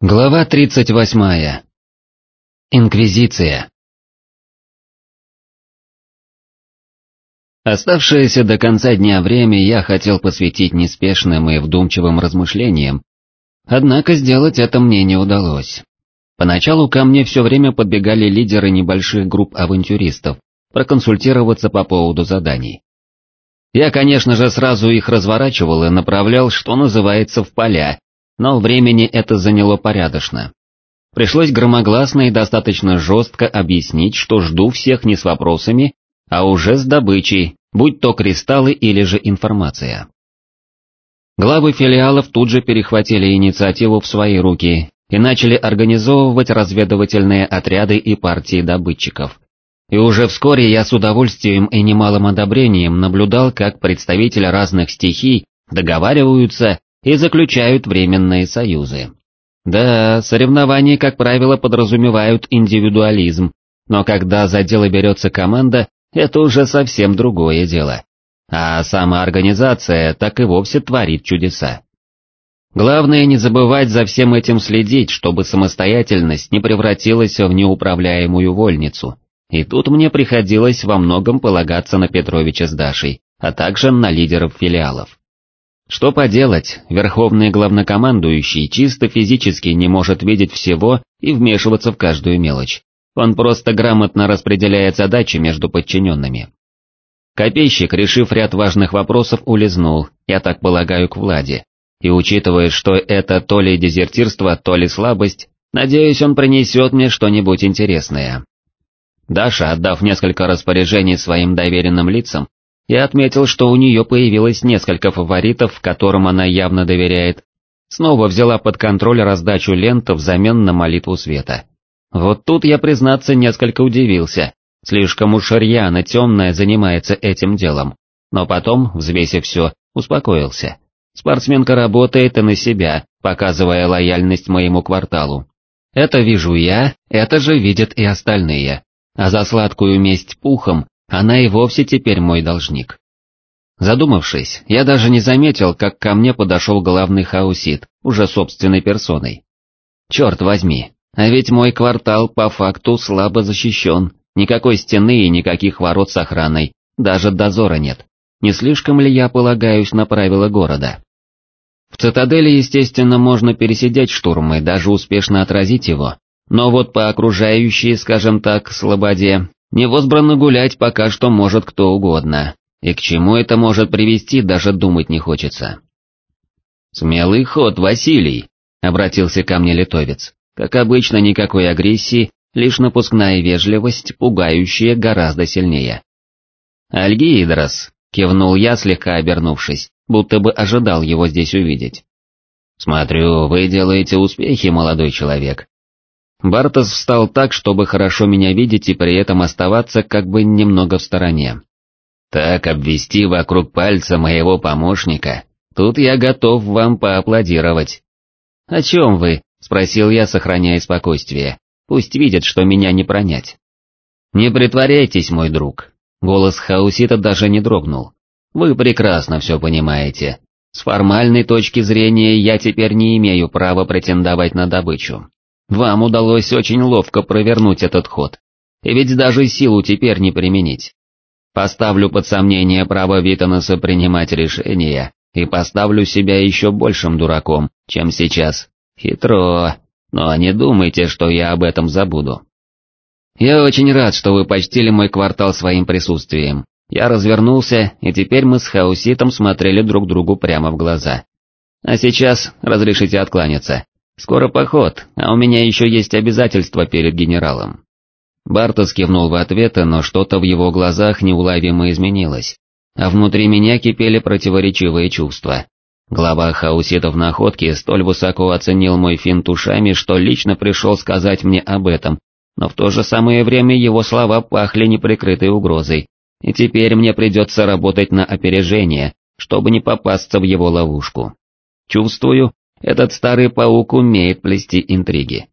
Глава 38. Инквизиция. Оставшееся до конца дня время я хотел посвятить неспешным и вдумчивым размышлениям, однако сделать это мне не удалось. Поначалу ко мне все время подбегали лидеры небольших групп авантюристов, проконсультироваться по поводу заданий. Я, конечно же, сразу их разворачивал и направлял, что называется, в поля, но времени это заняло порядочно. Пришлось громогласно и достаточно жестко объяснить, что жду всех не с вопросами, а уже с добычей, будь то кристаллы или же информация. Главы филиалов тут же перехватили инициативу в свои руки и начали организовывать разведывательные отряды и партии добытчиков. И уже вскоре я с удовольствием и немалым одобрением наблюдал, как представители разных стихий договариваются и заключают временные союзы. Да, соревнования, как правило, подразумевают индивидуализм, но когда за дело берется команда, это уже совсем другое дело. А сама организация так и вовсе творит чудеса. Главное не забывать за всем этим следить, чтобы самостоятельность не превратилась в неуправляемую вольницу. И тут мне приходилось во многом полагаться на Петровича с Дашей, а также на лидеров филиалов. Что поделать, верховный главнокомандующий чисто физически не может видеть всего и вмешиваться в каждую мелочь. Он просто грамотно распределяет задачи между подчиненными. Копейщик, решив ряд важных вопросов, улизнул, я так полагаю, к Владе. И учитывая, что это то ли дезертирство, то ли слабость, надеюсь, он принесет мне что-нибудь интересное. Даша, отдав несколько распоряжений своим доверенным лицам, я отметил, что у нее появилось несколько фаворитов, которым она явно доверяет. Снова взяла под контроль раздачу лент взамен на молитву света. Вот тут я, признаться, несколько удивился, слишком уж рьяно темная занимается этим делом. Но потом, взвесив все, успокоился. Спортсменка работает и на себя, показывая лояльность моему кварталу. Это вижу я, это же видят и остальные. А за сладкую месть пухом она и вовсе теперь мой должник. Задумавшись, я даже не заметил, как ко мне подошел главный хаусит, уже собственной персоной. Черт возьми, а ведь мой квартал по факту слабо защищен, никакой стены и никаких ворот с охраной, даже дозора нет. Не слишком ли я полагаюсь на правила города? В цитадели, естественно, можно пересидеть штурм и даже успешно отразить его, но вот по окружающей, скажем так, слободе Невозбранно гулять пока что может кто угодно, и к чему это может привести, даже думать не хочется. «Смелый ход, Василий», — обратился ко мне литовец. Как обычно, никакой агрессии, лишь напускная вежливость, пугающая гораздо сильнее. «Альгиидрос», — кивнул я, слегка обернувшись, будто бы ожидал его здесь увидеть. «Смотрю, вы делаете успехи, молодой человек, Бартос встал так, чтобы хорошо меня видеть и при этом оставаться как бы немного в стороне. Так обвести вокруг пальца моего помощника, тут я готов вам поаплодировать. «О чем вы?» — спросил я, сохраняя спокойствие. «Пусть видят, что меня не пронять». «Не притворяйтесь, мой друг». Голос Хаусита даже не дрогнул. «Вы прекрасно все понимаете. С формальной точки зрения я теперь не имею права претендовать на добычу. Вам удалось очень ловко провернуть этот ход, и ведь даже силу теперь не применить. Поставлю под сомнение право Витанеса принимать решения, и поставлю себя еще большим дураком, чем сейчас. Хитро, но не думайте, что я об этом забуду. Я очень рад, что вы почтили мой квартал своим присутствием. Я развернулся, и теперь мы с Хауситом смотрели друг другу прямо в глаза. А сейчас разрешите откланяться. «Скоро поход, а у меня еще есть обязательства перед генералом». Бартос кивнул в ответ, но что-то в его глазах неуловимо изменилось, а внутри меня кипели противоречивые чувства. Глава хауситов находки столь высоко оценил мой финт ушами, что лично пришел сказать мне об этом, но в то же самое время его слова пахли неприкрытой угрозой, и теперь мне придется работать на опережение, чтобы не попасться в его ловушку. Чувствую, этот старый паук умеет плести интриги.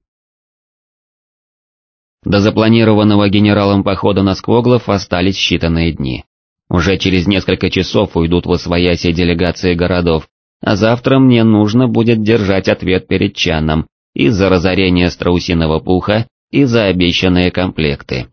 До запланированного генералом похода на Сквоглов остались считанные дни. Уже через несколько часов уйдут в освояси делегации городов, а завтра мне нужно будет держать ответ перед Чаном, и за разорение страусиного пуха, и за обещанные комплекты.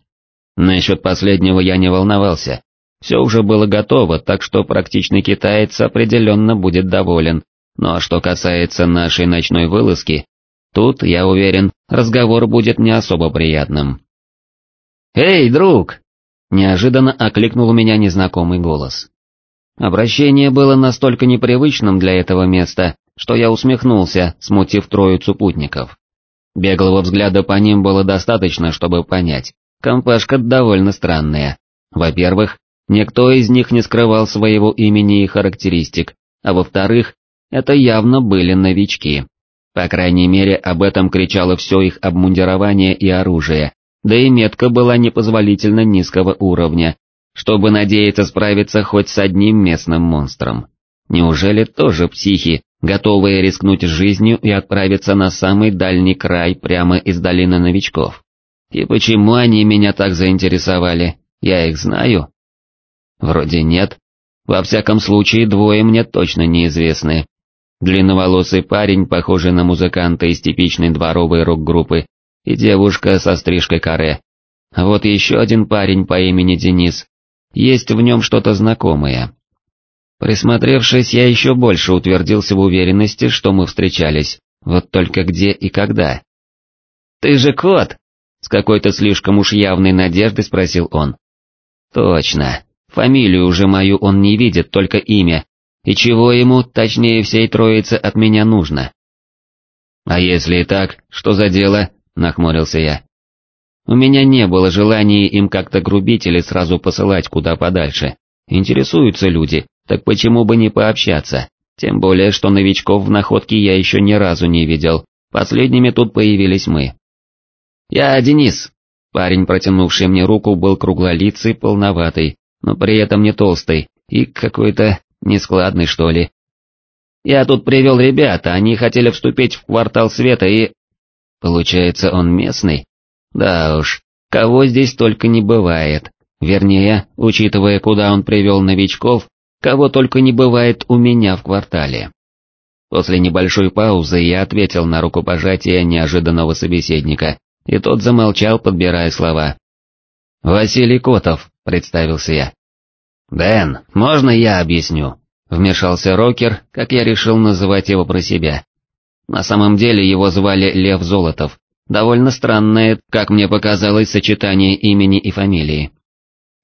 Насчет последнего я не волновался. Все уже было готово, так что практичный китаец определенно будет доволен. А что касается нашей ночной вылазки, тут, я уверен, разговор будет не особо приятным. «Эй, друг!» — неожиданно окликнул меня незнакомый голос. Обращение было настолько непривычным для этого места, что я усмехнулся, смутив троицу путников. Беглого взгляда по ним было достаточно, чтобы понять, компашка довольно странная. Во-первых, никто из них не скрывал своего имени и характеристик, а во-вторых, это явно были новички. По крайней мере, об этом кричало все их обмундирование и оружие, да и метка была непозволительно низкого уровня, чтобы надеяться справиться хоть с одним местным монстром. Неужели тоже психи, готовые рискнуть жизнью и отправиться на самый дальний край прямо из долины новичков? И почему они меня так заинтересовали? Я их знаю? Вроде нет. Во всяком случае, двое мне точно неизвестны. Длинноволосый парень, похожий на музыканта из типичной дворовой рок-группы, и девушка со стрижкой каре. Вот еще один парень по имени Денис. Есть в нем что-то знакомое. Присмотревшись, я еще больше утвердился в уверенности, что мы встречались, вот только где и когда. «Ты же кот!» — с какой-то слишком уж явной надеждой спросил он. «Точно, фамилию уже мою он не видит, только имя, и чего ему, точнее всей троице, от меня нужно?» «А если и так, что за дело?» — нахмурился я. У меня не было желания им как-то грубить или сразу посылать куда подальше. Интересуются люди, так почему бы не пообщаться? Тем более, что новичков в находке я еще ни разу не видел, последними тут появились мы. «Я Денис». Парень, протянувший мне руку, был круглолицый, полноватый, но при этом не толстый, и какой-то нескладный, что ли. «Я тут привел ребята, они хотели вступить в квартал света и...» Получается, он местный? Да уж, кого здесь только не бывает. Вернее, учитывая, куда он привел новичков, кого только не бывает у меня в квартале. После небольшой паузы я ответил на рукопожатие неожиданного собеседника, и тот замолчал, подбирая слова. «Василий Котов», — представился я. «Дэн, можно я объясню?» — вмешался Рокер, как я решил называть его про себя. На самом деле его звали Лев Золотов, довольно странное, как мне показалось, сочетание имени и фамилии.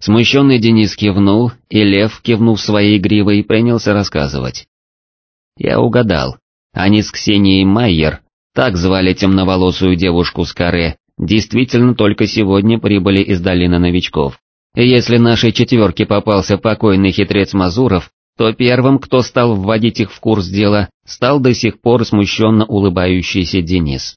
Смущенный Денис кивнул, и Лев, кивнув своей гривой, принялся рассказывать. Я угадал. Они с Ксенией Майер, так звали темноволосую девушку с каре, действительно только сегодня прибыли из долины новичков. Если нашей четверке попался покойный хитрец Мазуров, то первым, кто стал вводить их в курс дела, стал до сих пор смущенно улыбающийся Денис.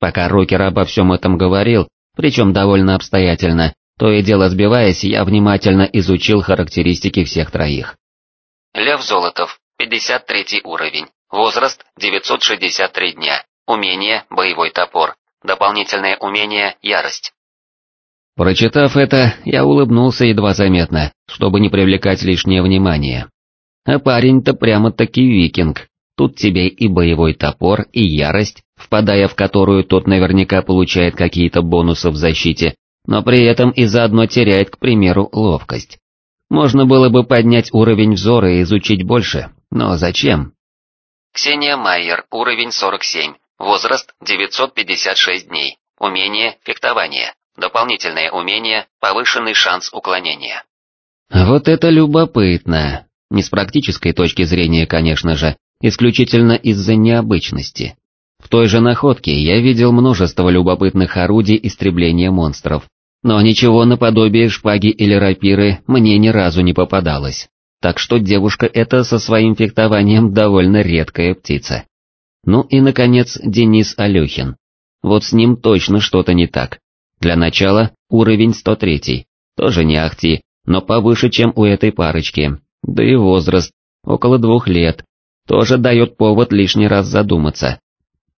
Пока Рокер обо всем этом говорил, причем довольно обстоятельно, то и дело сбиваясь, я внимательно изучил характеристики всех троих. Лев Золотов, 53 уровень, возраст 963 дня, умение боевой топор, дополнительное умение ярость. Прочитав это, я улыбнулся едва заметно, чтобы не привлекать лишнее внимание. А парень-то прямо-таки викинг, тут тебе и боевой топор, и ярость, впадая в которую тот наверняка получает какие-то бонусы в защите, но при этом и заодно теряет, к примеру, ловкость. Можно было бы поднять уровень взора и изучить больше, но зачем? Ксения Майер, уровень 47, возраст 956 дней, умение фехтование, дополнительное умение, повышенный шанс уклонения. Вот это любопытно, не с практической точки зрения, конечно же, исключительно из-за необычности. В той же находке я видел множество любопытных орудий истребления монстров, но ничего наподобие шпаги или рапиры мне ни разу не попадалось, так что девушка эта со своим фехтованием довольно редкая птица. Ну и, наконец, Денис Алехин. Вот с ним точно что-то не так. Для начала уровень 103, тоже не ахти, но повыше, чем у этой парочки, да и возраст, около двух лет, тоже дает повод лишний раз задуматься.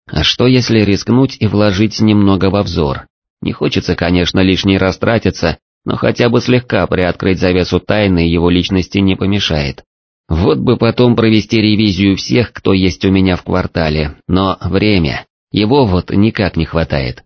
А что если рискнуть и вложить немного во взор? Не хочется, конечно, лишний раз тратиться, но хотя бы слегка приоткрыть завесу тайны его личности не помешает. Вот бы потом провести ревизию всех, кто есть у меня в квартале, но время. Его вот никак не хватает.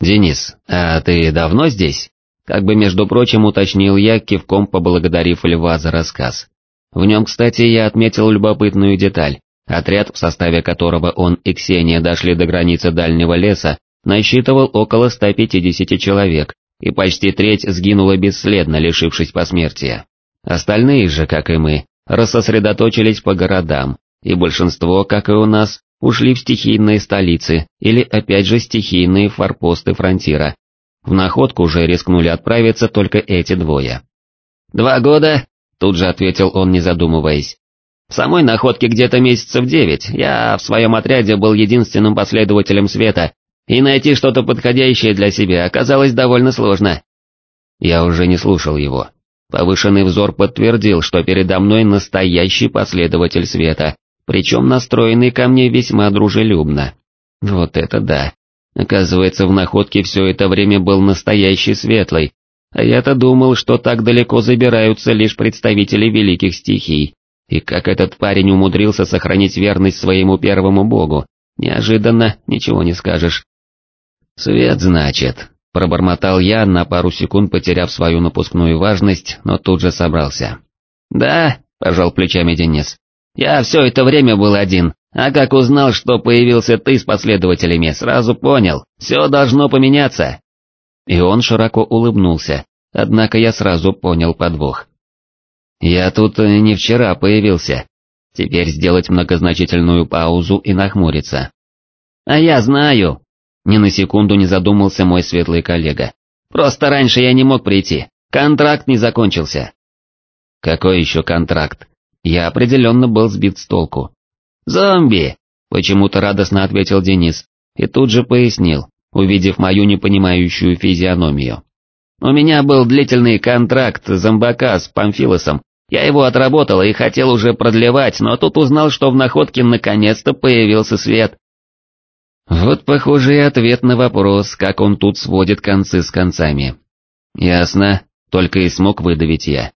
«Денис, а ты давно здесь?» Как бы, между прочим, уточнил я, кивком поблагодарив Льва за рассказ. В нем, кстати, я отметил любопытную деталь. Отряд, в составе которого он и Ксения дошли до границы дальнего леса, насчитывал около 150 человек, и почти треть сгинула бесследно, лишившись посмертия. Остальные же, как и мы, рассосредоточились по городам, и большинство, как и у нас, ушли в стихийные столицы или опять же стихийные форпосты фронтира. В находку уже рискнули отправиться только эти двое. «Два года?» — тут же ответил он, не задумываясь. «В самой находке где-то месяцев девять, я в своем отряде был единственным последователем света, и найти что-то подходящее для себя оказалось довольно сложно». Я уже не слушал его. Повышенный взор подтвердил, что передо мной настоящий последователь света, причем настроенный ко мне весьма дружелюбно. Вот это да. Оказывается, в находке все это время был настоящий светлый, а я-то думал, что так далеко забираются лишь представители великих стихий. И как этот парень умудрился сохранить верность своему первому богу, неожиданно, ничего не скажешь. «Свет, значит», — пробормотал я, на пару секунд потеряв свою напускную важность, но тут же собрался. «Да», — пожал плечами Денис, я все это время был один, а как узнал, что появился ты с последователями, сразу понял, все должно поменяться. И он широко улыбнулся, однако я сразу понял подвох. Я тут не вчера появился. Теперь сделать многозначительную паузу и нахмуриться. А я знаю. Ни на секунду не задумался мой светлый коллега. Просто раньше я не мог прийти, контракт не закончился. Какой еще контракт? Я определенно был сбит с толку. «Зомби!» — почему-то радостно ответил Денис, и тут же пояснил, увидев мою непонимающую физиономию. «У меня был длительный контракт зомбака с Памфилосом, я его отработал и хотел уже продлевать, но тут узнал, что в находке наконец-то появился свет». Вот похожий ответ на вопрос, как он тут сводит концы с концами. «Ясно», только и смог выдавить я.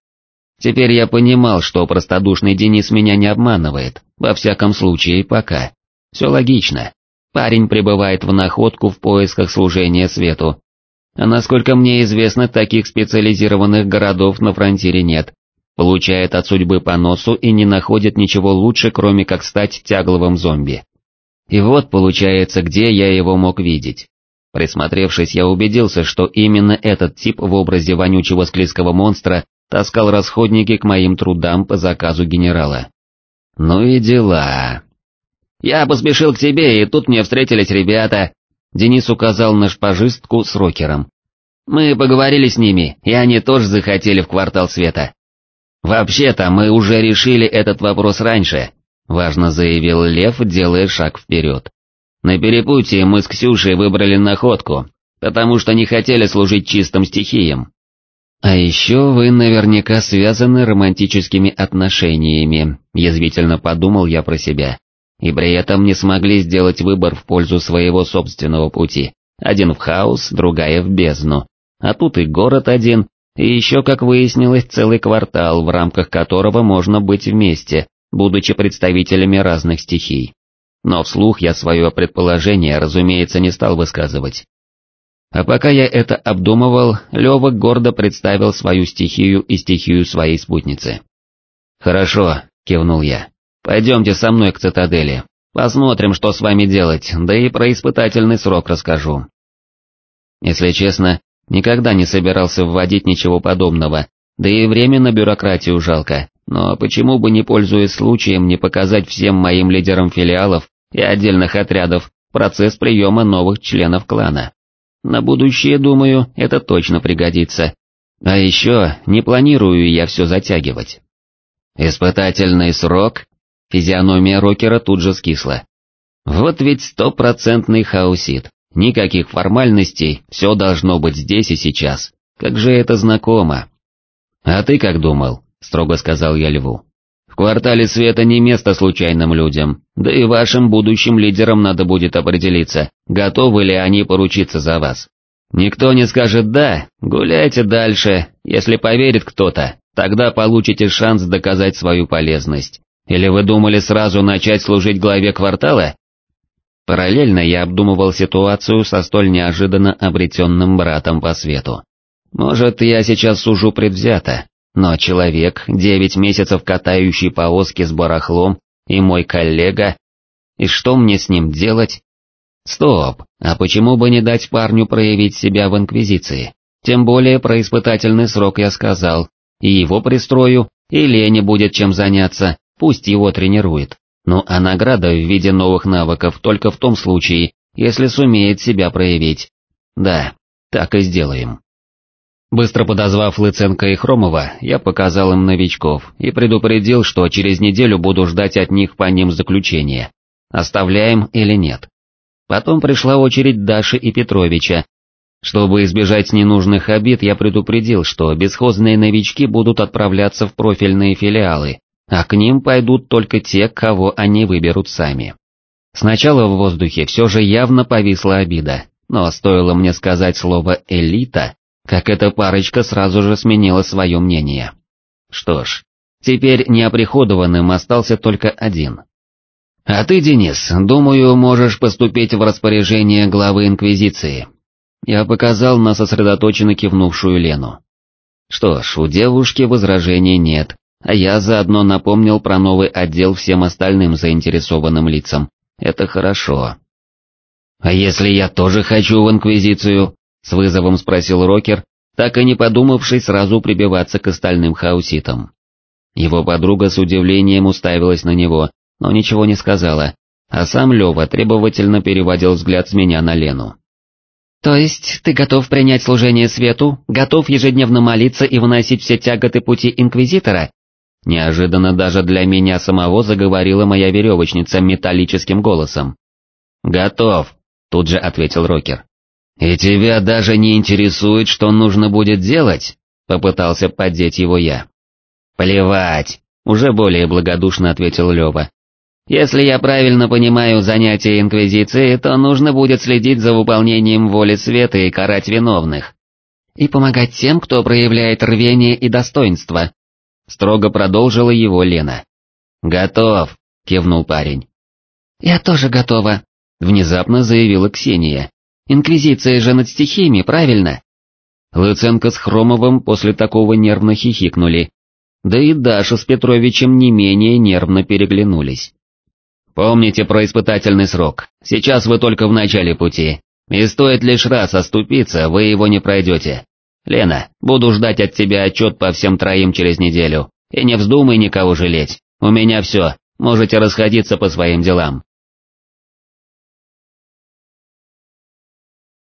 Теперь я понимал, что простодушный Денис меня не обманывает, во всяком случае пока. Все логично. Парень пребывает в находку в поисках служения свету. А насколько мне известно, таких специализированных городов на фронтире нет. Получает от судьбы по носу и не находит ничего лучше, кроме как стать тягловым зомби. И вот получается, где я его мог видеть. Присмотревшись, я убедился, что именно этот тип в образе вонючего склизкого монстра таскал расходники к моим трудам по заказу генерала. Ну и дела. Я поспешил к тебе, и тут мне встретились ребята. Денис указал на шпажистку с рокером. Мы поговорили с ними, и они тоже захотели в квартал света. Вообще-то мы уже решили этот вопрос раньше, важно заявил Лев, делая шаг вперед. На перепутье мы с Ксюшей выбрали находку, потому что не хотели служить чистым стихиям. «А еще вы наверняка связаны романтическими отношениями», язвительно подумал я про себя. И при этом не смогли сделать выбор в пользу своего собственного пути. Один в хаос, другая в бездну. А тут и город один, и еще, как выяснилось, целый квартал, в рамках которого можно быть вместе, будучи представителями разных стихий. Но вслух я свое предположение, разумеется, не стал высказывать. А пока я это обдумывал, Лёва гордо представил свою стихию и стихию своей спутницы. «Хорошо», — кивнул я, — «пойдемте со мной к цитадели, посмотрим, что с вами делать, да и про испытательный срок расскажу». Если честно, никогда не собирался вводить ничего подобного, да и время на бюрократию жалко, но почему бы не пользуясь случаем не показать всем моим лидерам филиалов и отдельных отрядов процесс приема новых членов клана. На будущее, думаю, это точно пригодится. А еще не планирую я все затягивать. Испытательный срок? Физиономия рокера тут же скисла. Вот ведь стопроцентный хаусит. Никаких формальностей, все должно быть здесь и сейчас. Как же это знакомо. А ты как думал? Строго сказал я льву. Квартале света не место случайным людям, да и вашим будущим лидерам надо будет определиться, готовы ли они поручиться за вас. Никто не скажет «да», гуляйте дальше, если поверит кто-то, тогда получите шанс доказать свою полезность. Или вы думали сразу начать служить главе квартала? Параллельно я обдумывал ситуацию со столь неожиданно обретенным братом по свету. Может, я сейчас сужу предвзято, но человек, девять месяцев катающий повозки с барахлом, и мой коллега, и что мне с ним делать? Стоп, а почему бы не дать парню проявить себя в Инквизиции? Тем более про испытательный срок я сказал, и его пристрою, и Лене будет чем заняться, пусть его тренирует. Ну а награда в виде новых навыков только в том случае, если сумеет себя проявить. Да, так и сделаем. Быстро подозвав Лыценко и Хромова, я показал им новичков и предупредил, что через неделю буду ждать от них по ним заключения, оставляем или нет. Потом пришла очередь Даши и Петровича. Чтобы избежать ненужных обид, я предупредил, что бесхозные новички будут отправляться в профильные филиалы, а к ним пойдут только те, кого они выберут сами. Сначала в воздухе все же явно повисла обида, но стоило мне сказать слово «элита», как эта парочка сразу же сменила свое мнение. Что ж, теперь неоприходованным остался только один. А ты, Денис, думаю, можешь поступить в распоряжение главы Инквизиции. Я показал на сосредоточенно кивнувшую Лену. Что ж, у девушки возражений нет, а я заодно напомнил про новый отдел всем остальным заинтересованным лицам. Это хорошо. «А если я тоже хочу в Инквизицию?» — с вызовом спросил Рокер, так и не подумавший сразу прибиваться к остальным хауситам. Его подруга с удивлением уставилась на него, но ничего не сказала, а сам Лева требовательно переводил взгляд с меня на Лену. «То есть ты готов принять служение свету, готов ежедневно молиться и выносить все тяготы пути Инквизитора?» Неожиданно даже для меня самого заговорила моя веревочница металлическим голосом. «Готов», — тут же ответил Рокер. «И тебя даже не интересует, что нужно будет делать?» — попытался поддеть его я. «Плевать», — уже более благодушно ответил Лева. «Если я правильно понимаю занятия Инквизиции, то нужно будет следить за выполнением воли света и карать виновных. И помогать тем, кто проявляет рвение и достоинство», — строго продолжила его Лена. «Готов», — кивнул парень. «Я тоже готова», — внезапно заявила Ксения. Инквизиция же над стихиями, правильно? Лыценко с Хромовым после такого нервно хихикнули, да и Даша с Петровичем не менее нервно переглянулись. Помните про испытательный срок, сейчас вы только в начале пути, и стоит лишь раз оступиться, вы его не пройдете. Лена, буду ждать от тебя отчет по всем троим через неделю, и не вздумай никого жалеть, у меня все, можете расходиться по своим делам.